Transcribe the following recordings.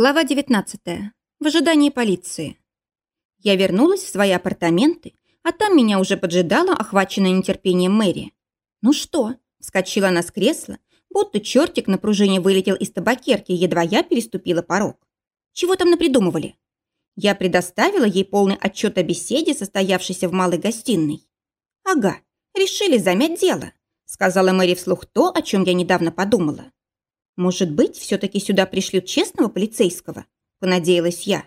Глава 19. В ожидании полиции. Я вернулась в свои апартаменты, а там меня уже поджидала охваченная нетерпением Мэри. «Ну что?» – вскочила она с кресла, будто чертик на пружине вылетел из табакерки, едва я переступила порог. «Чего там напридумывали?» Я предоставила ей полный отчет о беседе, состоявшейся в малой гостиной. «Ага, решили замять дело», – сказала Мэри вслух то, о чем я недавно подумала. Может быть, все-таки сюда пришлют честного полицейского? Понадеялась я.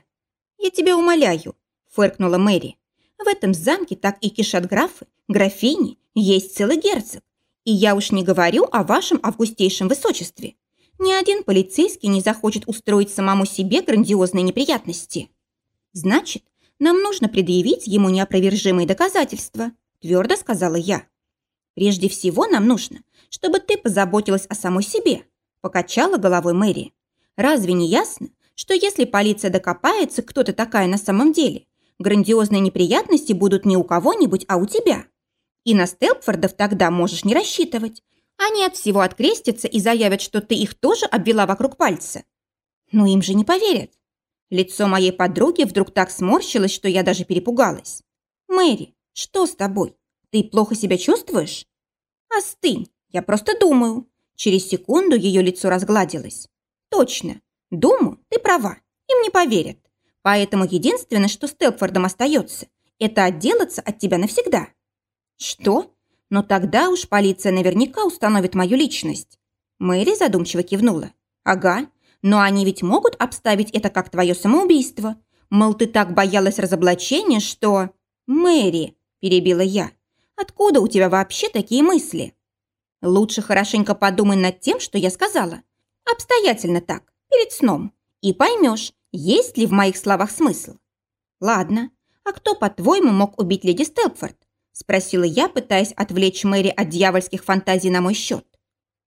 Я тебя умоляю, фыркнула Мэри. В этом замке так и кишат графы, графини, есть целый герцог. И я уж не говорю о вашем августейшем высочестве. Ни один полицейский не захочет устроить самому себе грандиозные неприятности. Значит, нам нужно предъявить ему неопровержимые доказательства, твердо сказала я. Прежде всего нам нужно, чтобы ты позаботилась о самой себе, Покачала головой Мэри. Разве не ясно, что если полиция докопается, кто ты такая на самом деле, грандиозные неприятности будут не у кого-нибудь, а у тебя? И на Стелпфордов тогда можешь не рассчитывать. Они от всего открестятся и заявят, что ты их тоже обвела вокруг пальца. Но им же не поверят. Лицо моей подруги вдруг так сморщилось, что я даже перепугалась. «Мэри, что с тобой? Ты плохо себя чувствуешь?» «Остынь, я просто думаю», Через секунду ее лицо разгладилось. «Точно. Думаю, ты права. Им не поверят. Поэтому единственное, что с Телфордом остается, это отделаться от тебя навсегда». «Что? Но тогда уж полиция наверняка установит мою личность». Мэри задумчиво кивнула. «Ага. Но они ведь могут обставить это как твое самоубийство. Мол, ты так боялась разоблачения, что...» «Мэри», – перебила я, – «откуда у тебя вообще такие мысли?» Лучше хорошенько подумай над тем, что я сказала. Обстоятельно так, перед сном. И поймешь, есть ли в моих словах смысл. Ладно, а кто, по-твоему, мог убить леди Стелпфорд? Спросила я, пытаясь отвлечь Мэри от дьявольских фантазий на мой счет.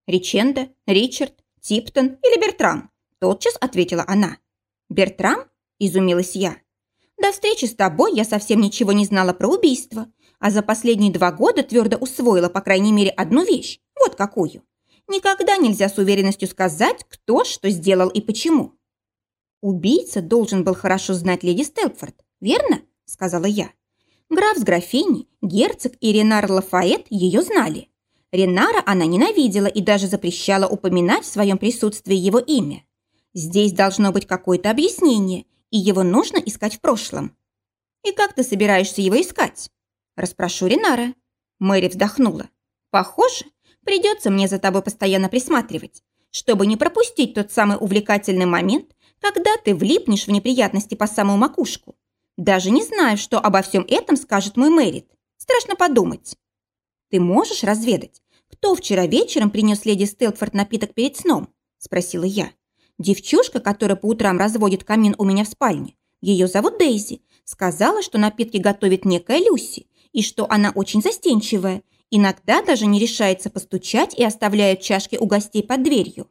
Риченда, Ричард, Типтон или Бертрам? Тотчас ответила она. Бертрам? Изумилась я. До встречи с тобой я совсем ничего не знала про убийство, а за последние два года твердо усвоила, по крайней мере, одну вещь. Вот какую. Никогда нельзя с уверенностью сказать, кто что сделал и почему. Убийца должен был хорошо знать леди Стелпфорд, верно? Сказала я. Граф с графиней, герцог и Ренар Лафайет ее знали. Ренара она ненавидела и даже запрещала упоминать в своем присутствии его имя. Здесь должно быть какое-то объяснение, и его нужно искать в прошлом. И как ты собираешься его искать? Распрошу Ренара. Мэри вздохнула. Похоже, Придется мне за тобой постоянно присматривать, чтобы не пропустить тот самый увлекательный момент, когда ты влипнешь в неприятности по самую макушку. Даже не знаю, что обо всем этом скажет мой Мэрит. Страшно подумать. Ты можешь разведать, кто вчера вечером принес леди Стелфорд напиток перед сном? Спросила я. Девчушка, которая по утрам разводит камин у меня в спальне, ее зовут Дейзи, сказала, что напитки готовит некая Люси, и что она очень застенчивая, Иногда даже не решается постучать и оставляет чашки у гостей под дверью.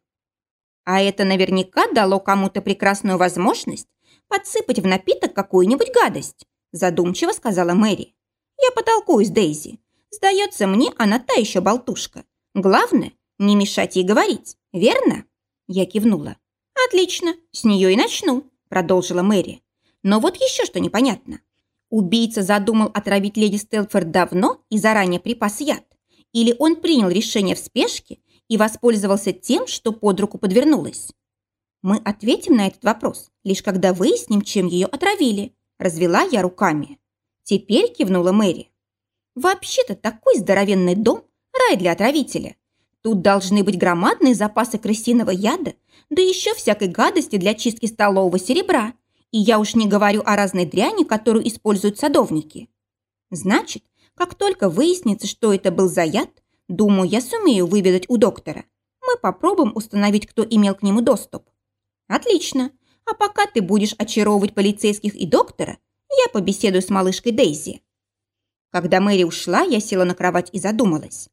А это наверняка дало кому-то прекрасную возможность подсыпать в напиток какую-нибудь гадость, задумчиво сказала Мэри. Я потолкую с Дейзи. Сдается мне, она та еще болтушка. Главное, не мешать ей говорить, верно? Я кивнула. Отлично, с нее и начну, продолжила Мэри. Но вот еще что непонятно. Убийца задумал отравить леди Стелфорд давно и заранее припас яд? Или он принял решение в спешке и воспользовался тем, что под руку подвернулось? Мы ответим на этот вопрос, лишь когда выясним, чем ее отравили. Развела я руками. Теперь кивнула Мэри. Вообще-то такой здоровенный дом – рай для отравителя. Тут должны быть громадные запасы крысиного яда, да еще всякой гадости для чистки столового серебра – и я уж не говорю о разной дряни, которую используют садовники. Значит, как только выяснится, что это был за яд, думаю, я сумею выведать у доктора. Мы попробуем установить, кто имел к нему доступ. Отлично. А пока ты будешь очаровывать полицейских и доктора, я побеседую с малышкой Дейзи. Когда Мэри ушла, я села на кровать и задумалась.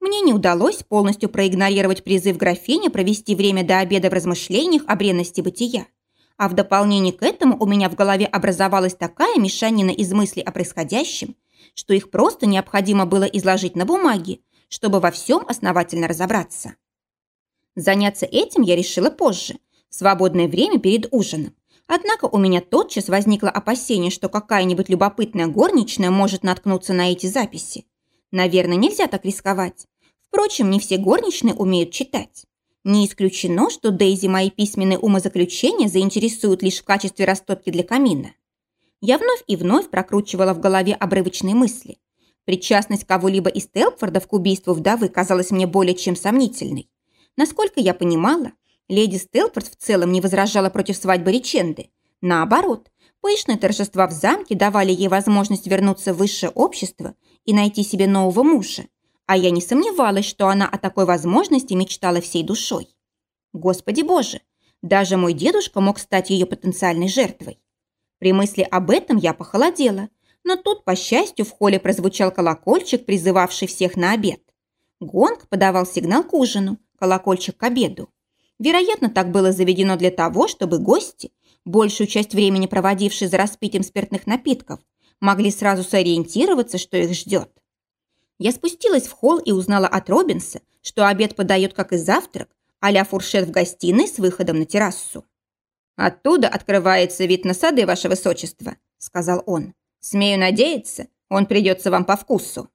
Мне не удалось полностью проигнорировать призыв графини провести время до обеда в размышлениях о бренности бытия. А в дополнение к этому у меня в голове образовалась такая мешанина из мыслей о происходящем, что их просто необходимо было изложить на бумаге, чтобы во всем основательно разобраться. Заняться этим я решила позже, в свободное время перед ужином. Однако у меня тотчас возникло опасение, что какая-нибудь любопытная горничная может наткнуться на эти записи. Наверное, нельзя так рисковать. Впрочем, не все горничные умеют читать. Не исключено, что Дейзи мои письменные умозаключения заинтересуют лишь в качестве растопки для камина. Я вновь и вновь прокручивала в голове обрывочные мысли. Причастность кого-либо из Телфордов к убийству вдовы казалась мне более чем сомнительной. Насколько я понимала, леди Стелфорд в целом не возражала против свадьбы Риченды. Наоборот, пышные торжества в замке давали ей возможность вернуться в высшее общество и найти себе нового мужа. А я не сомневалась, что она о такой возможности мечтала всей душой. Господи боже, даже мой дедушка мог стать ее потенциальной жертвой. При мысли об этом я похолодела, но тут, по счастью, в холле прозвучал колокольчик, призывавший всех на обед. Гонг подавал сигнал к ужину, колокольчик к обеду. Вероятно, так было заведено для того, чтобы гости, большую часть времени проводившие за распитием спиртных напитков, могли сразу сориентироваться, что их ждет. Я спустилась в холл и узнала от Робинса, что обед подает как и завтрак, а фуршет в гостиной с выходом на террасу. «Оттуда открывается вид на сады, ваше высочество», — сказал он. «Смею надеяться, он придется вам по вкусу».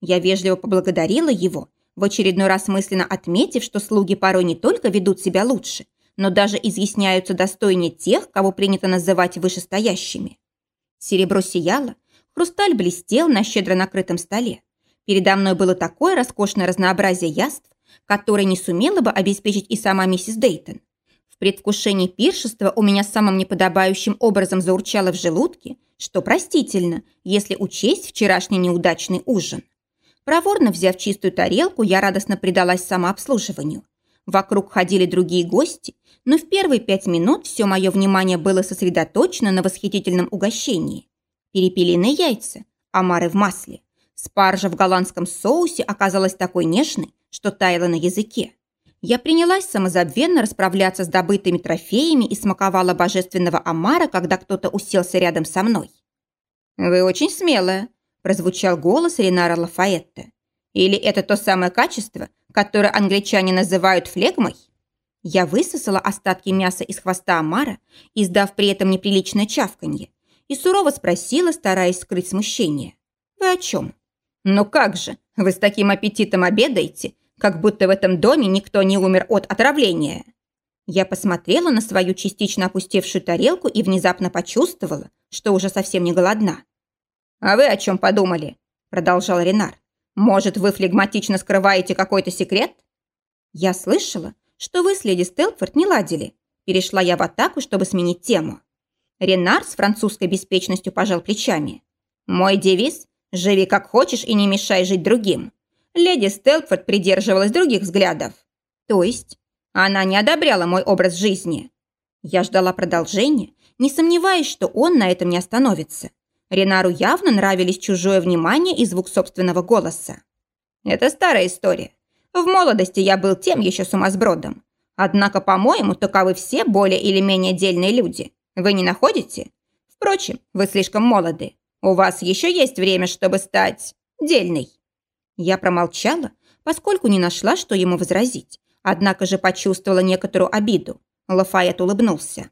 Я вежливо поблагодарила его, в очередной раз мысленно отметив, что слуги порой не только ведут себя лучше, но даже изъясняются достойнее тех, кого принято называть вышестоящими. Серебро сияло, хрусталь блестел на щедро накрытом столе. Передо мной было такое роскошное разнообразие яств, которое не сумела бы обеспечить и сама миссис Дейтон. В предвкушении пиршества у меня самым неподобающим образом заурчало в желудке, что простительно, если учесть вчерашний неудачный ужин. Проворно взяв чистую тарелку, я радостно предалась самообслуживанию. Вокруг ходили другие гости, но в первые пять минут все мое внимание было сосредоточено на восхитительном угощении. Перепелиные яйца, омары в масле. Спаржа в голландском соусе оказалась такой нежной, что таяла на языке. Я принялась самозабвенно расправляться с добытыми трофеями и смаковала божественного омара, когда кто-то уселся рядом со мной. «Вы очень смелая», – прозвучал голос Ренара Лафаэтте. «Или это то самое качество, которое англичане называют флегмой?» Я высосала остатки мяса из хвоста омара, издав при этом неприличное чавканье, и сурово спросила, стараясь скрыть смущение. «Вы о чем?» «Ну как же, вы с таким аппетитом обедаете, как будто в этом доме никто не умер от отравления. Я посмотрела на свою частично опустевшую тарелку и внезапно почувствовала, что уже совсем не голодна. «А вы о чем подумали?» – продолжал Ренар. «Может, вы флегматично скрываете какой-то секрет?» «Я слышала, что вы с леди Стелфорд не ладили». Перешла я в атаку, чтобы сменить тему. Ренар с французской беспечностью пожал плечами. «Мой девиз – живи как хочешь и не мешай жить другим леди Стелфорд придерживалась других взглядов. То есть она не одобряла мой образ жизни. Я ждала продолжения, не сомневаясь, что он на этом не остановится. Ренару явно нравились чужое внимание и звук собственного голоса. Это старая история. В молодости я был тем еще сумасбродом. Однако, по-моему, таковы все более или менее дельные люди. Вы не находите? Впрочем, вы слишком молоды. У вас еще есть время, чтобы стать дельной. Я промолчала, поскольку не нашла, что ему возразить, однако же почувствовала некоторую обиду. Лафайет улыбнулся.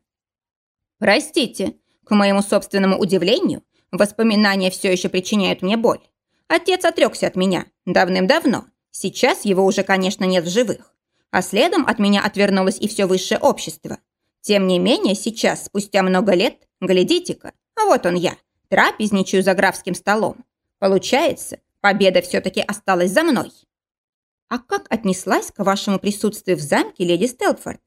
«Простите, к моему собственному удивлению, воспоминания все еще причиняют мне боль. Отец отрекся от меня давным-давно. Сейчас его уже, конечно, нет в живых. А следом от меня отвернулось и все высшее общество. Тем не менее, сейчас, спустя много лет, глядите-ка, вот он я, трапезничаю за графским столом. Получается, Победа все-таки осталась за мной. А как отнеслась к вашему присутствию в замке леди Стелфорд?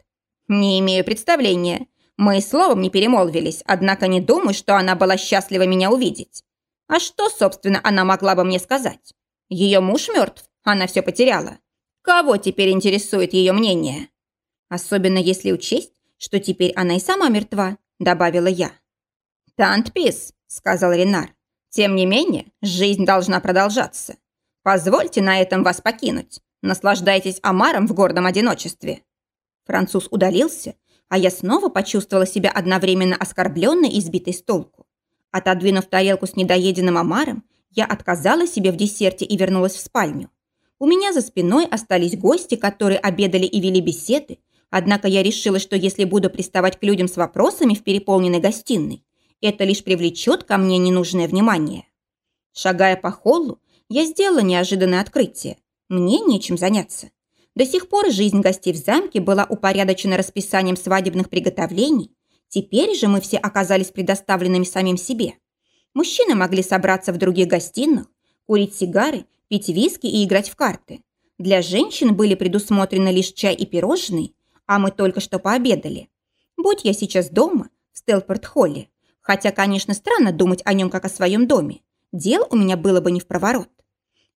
Не имею представления. Мы словом не перемолвились, однако не думаю, что она была счастлива меня увидеть. А что, собственно, она могла бы мне сказать? Ее муж мертв, она все потеряла. Кого теперь интересует ее мнение? Особенно если учесть, что теперь она и сама мертва, добавила я. «Тант Пис», — сказал Ренар. Тем не менее, жизнь должна продолжаться. Позвольте на этом вас покинуть. Наслаждайтесь омаром в гордом одиночестве». Француз удалился, а я снова почувствовала себя одновременно оскорбленной и сбитой с толку. Отодвинув тарелку с недоеденным омаром, я отказала себе в десерте и вернулась в спальню. У меня за спиной остались гости, которые обедали и вели беседы, Однако я решила, что если буду приставать к людям с вопросами в переполненной гостиной, это лишь привлечет ко мне ненужное внимание. Шагая по холлу, я сделала неожиданное открытие. Мне нечем заняться. До сих пор жизнь гостей в замке была упорядочена расписанием свадебных приготовлений. Теперь же мы все оказались предоставленными самим себе. Мужчины могли собраться в других гостиных, курить сигары, пить виски и играть в карты. Для женщин были предусмотрены лишь чай и пирожные, а мы только что пообедали. Будь я сейчас дома, в Стелпорт-холле, хотя, конечно, странно думать о нем как о своем доме, дел у меня было бы не в проворот.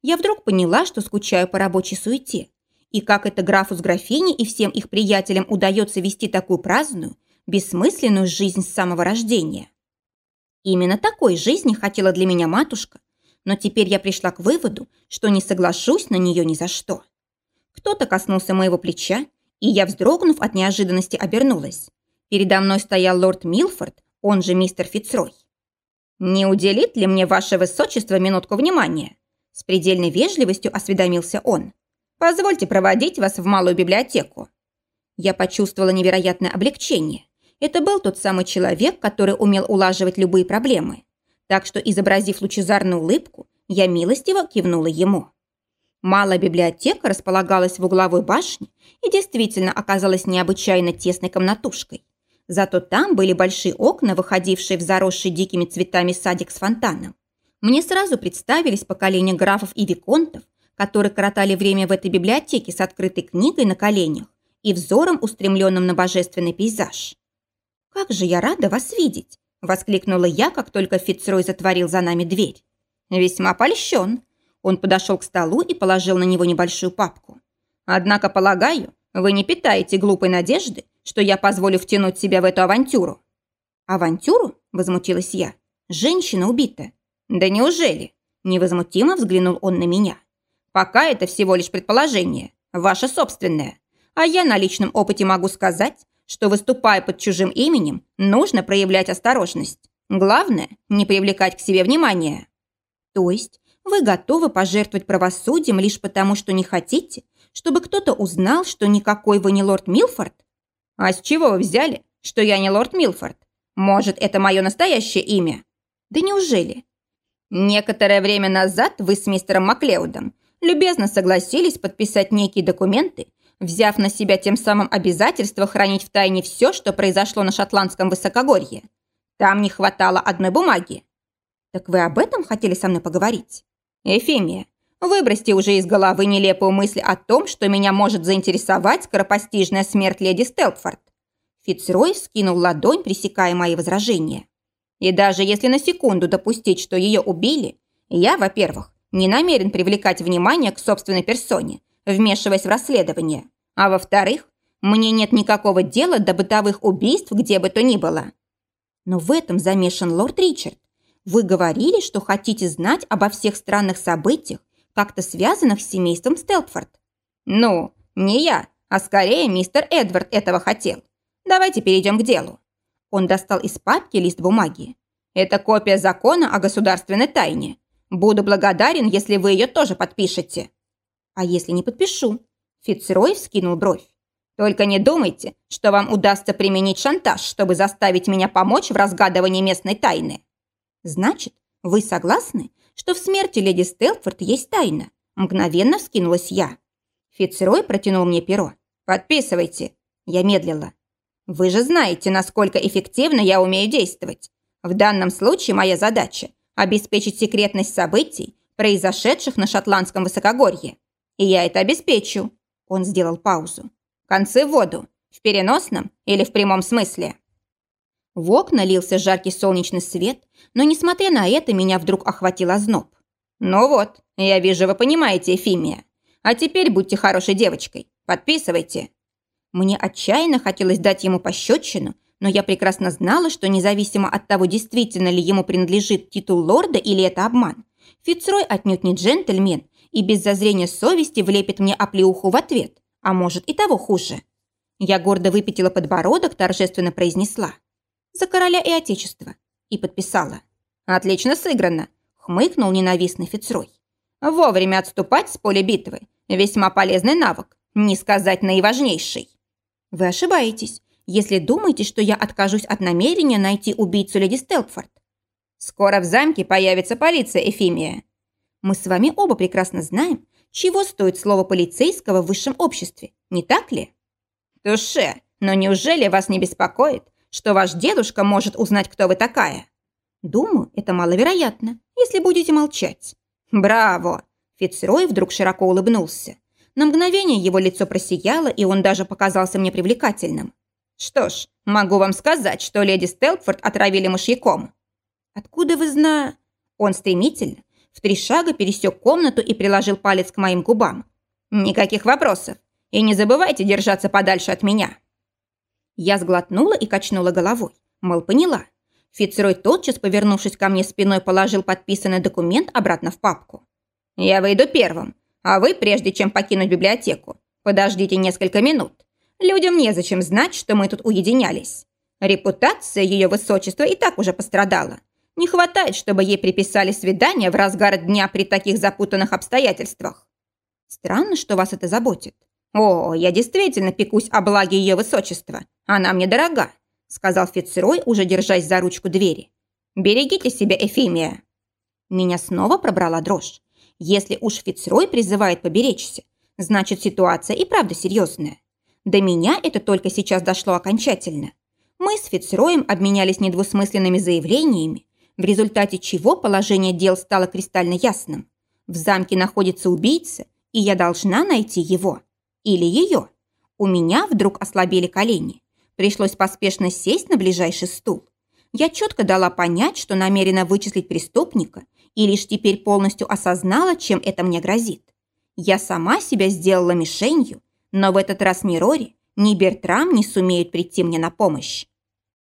Я вдруг поняла, что скучаю по рабочей суете. И как это графу с графиней и всем их приятелям удается вести такую праздную, бессмысленную жизнь с самого рождения. Именно такой жизни хотела для меня матушка, но теперь я пришла к выводу, что не соглашусь на нее ни за что. Кто-то коснулся моего плеча, и я, вздрогнув от неожиданности, обернулась. Передо мной стоял лорд Милфорд, он же мистер Фицрой. «Не уделит ли мне ваше высочество минутку внимания?» С предельной вежливостью осведомился он. «Позвольте проводить вас в малую библиотеку». Я почувствовала невероятное облегчение. Это был тот самый человек, который умел улаживать любые проблемы. Так что, изобразив лучезарную улыбку, я милостиво кивнула ему. Малая библиотека располагалась в угловой башне и действительно оказалась необычайно тесной комнатушкой. Зато там были большие окна, выходившие в заросший дикими цветами садик с фонтаном. Мне сразу представились поколения графов и виконтов, которые коротали время в этой библиотеке с открытой книгой на коленях и взором, устремленным на божественный пейзаж. «Как же я рада вас видеть!» – воскликнула я, как только Фицрой затворил за нами дверь. «Весьма польщен», он подошел к столу и положил на него небольшую папку. «Однако, полагаю, вы не питаете глупой надежды, что я позволю втянуть себя в эту авантюру». «Авантюру?» – возмутилась я. «Женщина убита». «Да неужели?» – невозмутимо взглянул он на меня. «Пока это всего лишь предположение, ваше собственное. А я на личном опыте могу сказать, что, выступая под чужим именем, нужно проявлять осторожность. Главное – не привлекать к себе внимания». «То есть вы готовы пожертвовать правосудием лишь потому, что не хотите, чтобы кто-то узнал, что никакой вы не лорд Милфорд? А с чего вы взяли, что я не лорд Милфорд? Может, это мое настоящее имя? Да неужели? Некоторое время назад вы с мистером Маклеудом любезно согласились подписать некие документы, взяв на себя тем самым обязательство хранить в тайне все, что произошло на шотландском высокогорье. Там не хватало одной бумаги. Так вы об этом хотели со мной поговорить? «Эфемия, выбросьте уже из головы нелепую мысль о том, что меня может заинтересовать скоропостижная смерть леди Стелпфорд». Фицрой скинул ладонь, пресекая мои возражения. «И даже если на секунду допустить, что ее убили, я, во-первых, не намерен привлекать внимание к собственной персоне, вмешиваясь в расследование, а во-вторых, мне нет никакого дела до бытовых убийств где бы то ни было». Но в этом замешан лорд Ричард. Вы говорили, что хотите знать обо всех странных событиях, как-то связанных с семейством Стелпфорд. Ну, не я, а скорее мистер Эдвард этого хотел. Давайте перейдем к делу. Он достал из папки лист бумаги. Это копия закона о государственной тайне. Буду благодарен, если вы ее тоже подпишете. А если не подпишу? Фицрой вскинул бровь. Только не думайте, что вам удастся применить шантаж, чтобы заставить меня помочь в разгадывании местной тайны. «Значит, вы согласны, что в смерти леди Стелфорд есть тайна?» Мгновенно вскинулась я. Фицерой протянул мне перо. «Подписывайте». Я медлила. «Вы же знаете, насколько эффективно я умею действовать. В данном случае моя задача – обеспечить секретность событий, произошедших на шотландском высокогорье. И я это обеспечу». Он сделал паузу. «Концы в воду. В переносном или в прямом смысле?» В окна лился жаркий солнечный свет, но, несмотря на это, меня вдруг охватил озноб. «Ну вот, я вижу, вы понимаете, Эфимия. А теперь будьте хорошей девочкой. Подписывайте». Мне отчаянно хотелось дать ему пощечину, но я прекрасно знала, что независимо от того, действительно ли ему принадлежит титул лорда или это обман, Фицрой отнюдь не джентльмен и без зазрения совести влепит мне оплеуху в ответ, а может и того хуже. Я гордо выпятила подбородок, торжественно произнесла. «За короля и отечество и подписала. «Отлично сыграно», — хмыкнул ненавистный Фицрой. «Вовремя отступать с поля битвы — весьма полезный навык, не сказать наиважнейший». Вы ошибаетесь, если думаете, что я откажусь от намерения найти убийцу леди Стелпфорд. Скоро в замке появится полиция, Эфимия. Мы с вами оба прекрасно знаем, чего стоит слово полицейского в высшем обществе, не так ли? Туше, но неужели вас не беспокоит, что ваш дедушка может узнать, кто вы такая? Думаю, это маловероятно, если будете молчать. Браво! Фицрой вдруг широко улыбнулся. На мгновение его лицо просияло, и он даже показался мне привлекательным. «Что ж, могу вам сказать, что леди Стелпфорд отравили мышьяком». «Откуда вы зна...» Он стремительно, в три шага пересек комнату и приложил палец к моим губам. «Никаких вопросов. И не забывайте держаться подальше от меня». Я сглотнула и качнула головой. Мол, поняла. Фицрой тотчас, повернувшись ко мне спиной, положил подписанный документ обратно в папку. «Я выйду первым, а вы, прежде чем покинуть библиотеку, подождите несколько минут. Людям незачем знать, что мы тут уединялись. Репутация ее высочества и так уже пострадала. Не хватает, чтобы ей приписали свидание в разгар дня при таких запутанных обстоятельствах. Странно, что вас это заботит. О, я действительно пекусь о благе ее высочества. Она мне дорога, сказал Фицерой, уже держась за ручку двери. Берегите себя, Эфимия. Меня снова пробрала дрожь. Если уж Фицрой призывает поберечься, значит ситуация и правда серьезная. До меня это только сейчас дошло окончательно. Мы с Фицроем обменялись недвусмысленными заявлениями, в результате чего положение дел стало кристально ясным. В замке находится убийца, и я должна найти его. Или ее. У меня вдруг ослабели колени. Пришлось поспешно сесть на ближайший стул. Я четко дала понять, что намерена вычислить преступника, и лишь теперь полностью осознала, чем это мне грозит. Я сама себя сделала мишенью, но в этот раз ни Рори, ни Бертрам не сумеют прийти мне на помощь.